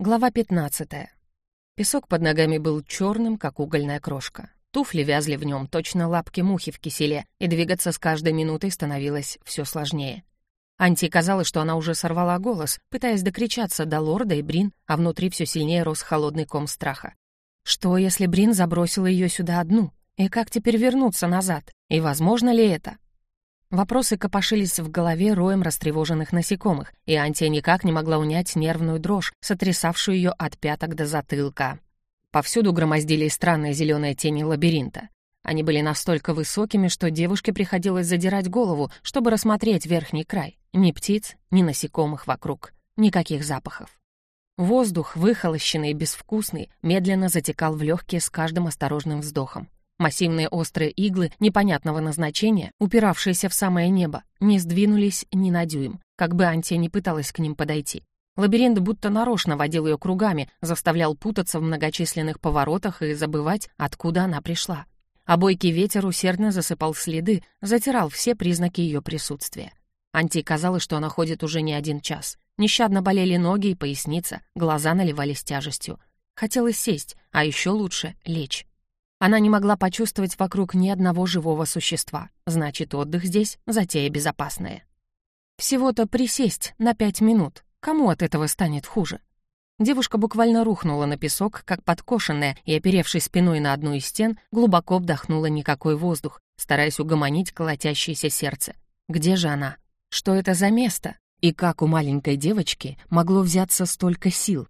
Глава 15. Песок под ногами был черным, как угольная крошка. Туфли вязли в нем, точно лапки мухи в киселе, и двигаться с каждой минутой становилось все сложнее. Анти казалось, что она уже сорвала голос, пытаясь докричаться до лорда и Брин, а внутри все сильнее рос холодный ком страха. Что, если Брин забросила ее сюда одну? И как теперь вернуться назад? И возможно ли это? Вопросы копошились в голове роем растревоженных насекомых, и Антия никак не могла унять нервную дрожь, сотрясавшую ее от пяток до затылка. Повсюду громоздились странные зеленые тени лабиринта. Они были настолько высокими, что девушке приходилось задирать голову, чтобы рассмотреть верхний край. Ни птиц, ни насекомых вокруг, никаких запахов. Воздух, выхолощенный и безвкусный, медленно затекал в легкие с каждым осторожным вздохом. Массивные острые иглы непонятного назначения, упиравшиеся в самое небо, не сдвинулись ни на дюйм, как бы Антия не пыталась к ним подойти. Лабиринт будто нарочно водил ее кругами, заставлял путаться в многочисленных поворотах и забывать, откуда она пришла. А бойкий ветер усердно засыпал следы, затирал все признаки ее присутствия. Антии казалось, что она ходит уже не один час. Нещадно болели ноги и поясница, глаза наливались тяжестью. Хотелось сесть, а еще лучше — лечь. Она не могла почувствовать вокруг ни одного живого существа. Значит, отдых здесь — затея безопасная. Всего-то присесть на пять минут. Кому от этого станет хуже? Девушка буквально рухнула на песок, как подкошенная, и, оперевшись спиной на одну из стен, глубоко вдохнула никакой воздух, стараясь угомонить колотящееся сердце. Где же она? Что это за место? И как у маленькой девочки могло взяться столько сил?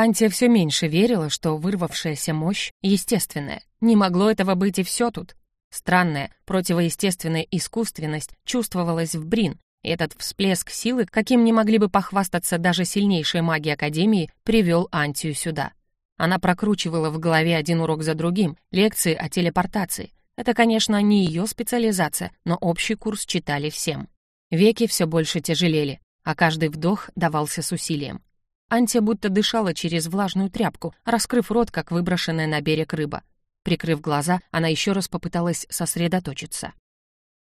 Антия все меньше верила, что вырвавшаяся мощь естественная. Не могло этого быть и все тут. Странная, противоестественная искусственность чувствовалась в Брин, и этот всплеск силы, каким не могли бы похвастаться даже сильнейшие маги Академии, привел Антию сюда. Она прокручивала в голове один урок за другим, лекции о телепортации. Это, конечно, не ее специализация, но общий курс читали всем. Веки все больше тяжелели, а каждый вдох давался с усилием. Антия будто дышала через влажную тряпку, раскрыв рот, как выброшенная на берег рыба. Прикрыв глаза, она еще раз попыталась сосредоточиться.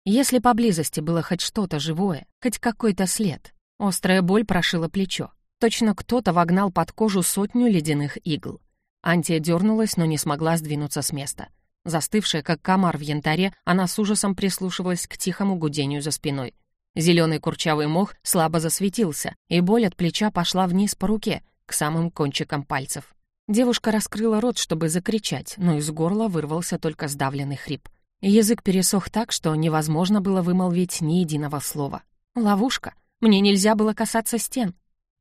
Если поблизости было хоть что-то живое, хоть какой-то след, острая боль прошила плечо. Точно кто-то вогнал под кожу сотню ледяных игл. Антия дернулась, но не смогла сдвинуться с места. Застывшая, как комар в янтаре, она с ужасом прислушивалась к тихому гудению за спиной. Зеленый курчавый мох слабо засветился, и боль от плеча пошла вниз по руке, к самым кончикам пальцев. Девушка раскрыла рот, чтобы закричать, но из горла вырвался только сдавленный хрип. Язык пересох так, что невозможно было вымолвить ни единого слова. «Ловушка! Мне нельзя было касаться стен!»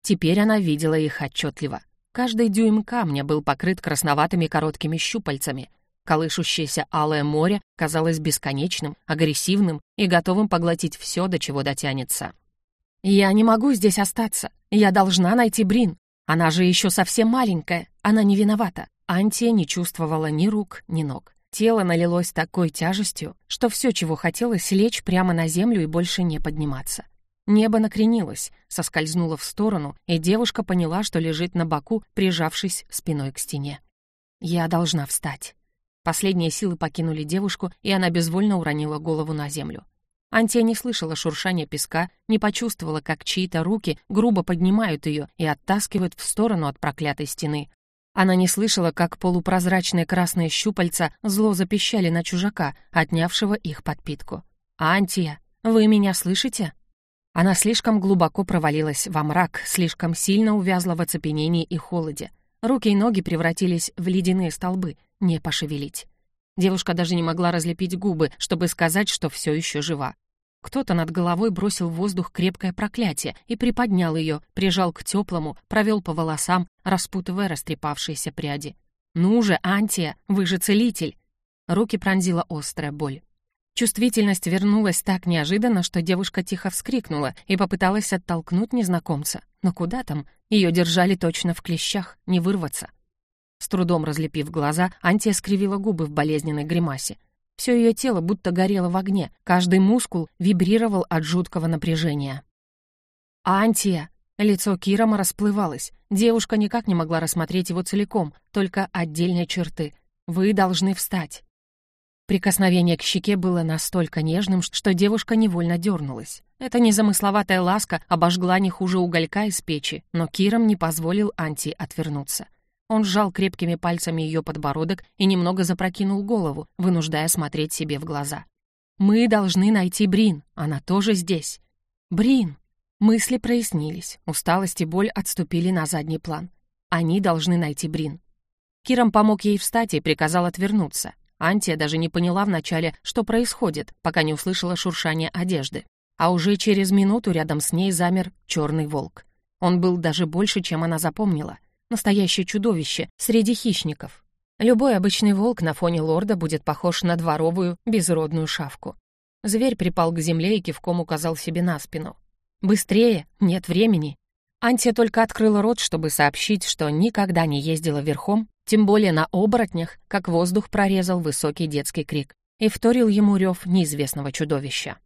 Теперь она видела их отчетливо. Каждый дюйм камня был покрыт красноватыми короткими щупальцами — Колышущееся алое море казалось бесконечным, агрессивным и готовым поглотить все, до чего дотянется. «Я не могу здесь остаться. Я должна найти Брин. Она же еще совсем маленькая. Она не виновата». Антия не чувствовала ни рук, ни ног. Тело налилось такой тяжестью, что все, чего хотелось, лечь прямо на землю и больше не подниматься. Небо накренилось, соскользнуло в сторону, и девушка поняла, что лежит на боку, прижавшись спиной к стене. «Я должна встать». Последние силы покинули девушку, и она безвольно уронила голову на землю. Антия не слышала шуршания песка, не почувствовала, как чьи-то руки грубо поднимают ее и оттаскивают в сторону от проклятой стены. Она не слышала, как полупрозрачные красные щупальца зло запищали на чужака, отнявшего их подпитку. «Антия, вы меня слышите?» Она слишком глубоко провалилась во мрак, слишком сильно увязла в оцепенении и холоде. Руки и ноги превратились в ледяные столбы, не пошевелить. Девушка даже не могла разлепить губы, чтобы сказать, что все еще жива. Кто-то над головой бросил в воздух крепкое проклятие и приподнял ее, прижал к теплому, провел по волосам, распутывая растрепавшиеся пряди. «Ну же, Антия, вы же целитель!» Руки пронзила острая боль. Чувствительность вернулась так неожиданно, что девушка тихо вскрикнула и попыталась оттолкнуть незнакомца. Но куда там? Ее держали точно в клещах, не вырваться. С трудом разлепив глаза, Антия скривила губы в болезненной гримасе. Все ее тело будто горело в огне, каждый мускул вибрировал от жуткого напряжения. «Антия!» Лицо Кирома расплывалось. Девушка никак не могла рассмотреть его целиком, только отдельные черты. «Вы должны встать». Прикосновение к щеке было настолько нежным, что девушка невольно дернулась. Эта незамысловатая ласка обожгла не хуже уголька из печи, но Киром не позволил Анти отвернуться. Он сжал крепкими пальцами ее подбородок и немного запрокинул голову, вынуждая смотреть себе в глаза. «Мы должны найти Брин, она тоже здесь». «Брин!» Мысли прояснились, усталость и боль отступили на задний план. Они должны найти Брин. Киром помог ей встать и приказал отвернуться. Антия даже не поняла вначале, что происходит, пока не услышала шуршание одежды. А уже через минуту рядом с ней замер черный волк. Он был даже больше, чем она запомнила. Настоящее чудовище среди хищников. Любой обычный волк на фоне лорда будет похож на дворовую, безродную шавку. Зверь припал к земле и кивком указал себе на спину. «Быстрее! Нет времени!» Антия только открыла рот, чтобы сообщить, что никогда не ездила верхом, тем более на оборотнях, как воздух прорезал высокий детский крик, и вторил ему рев неизвестного чудовища.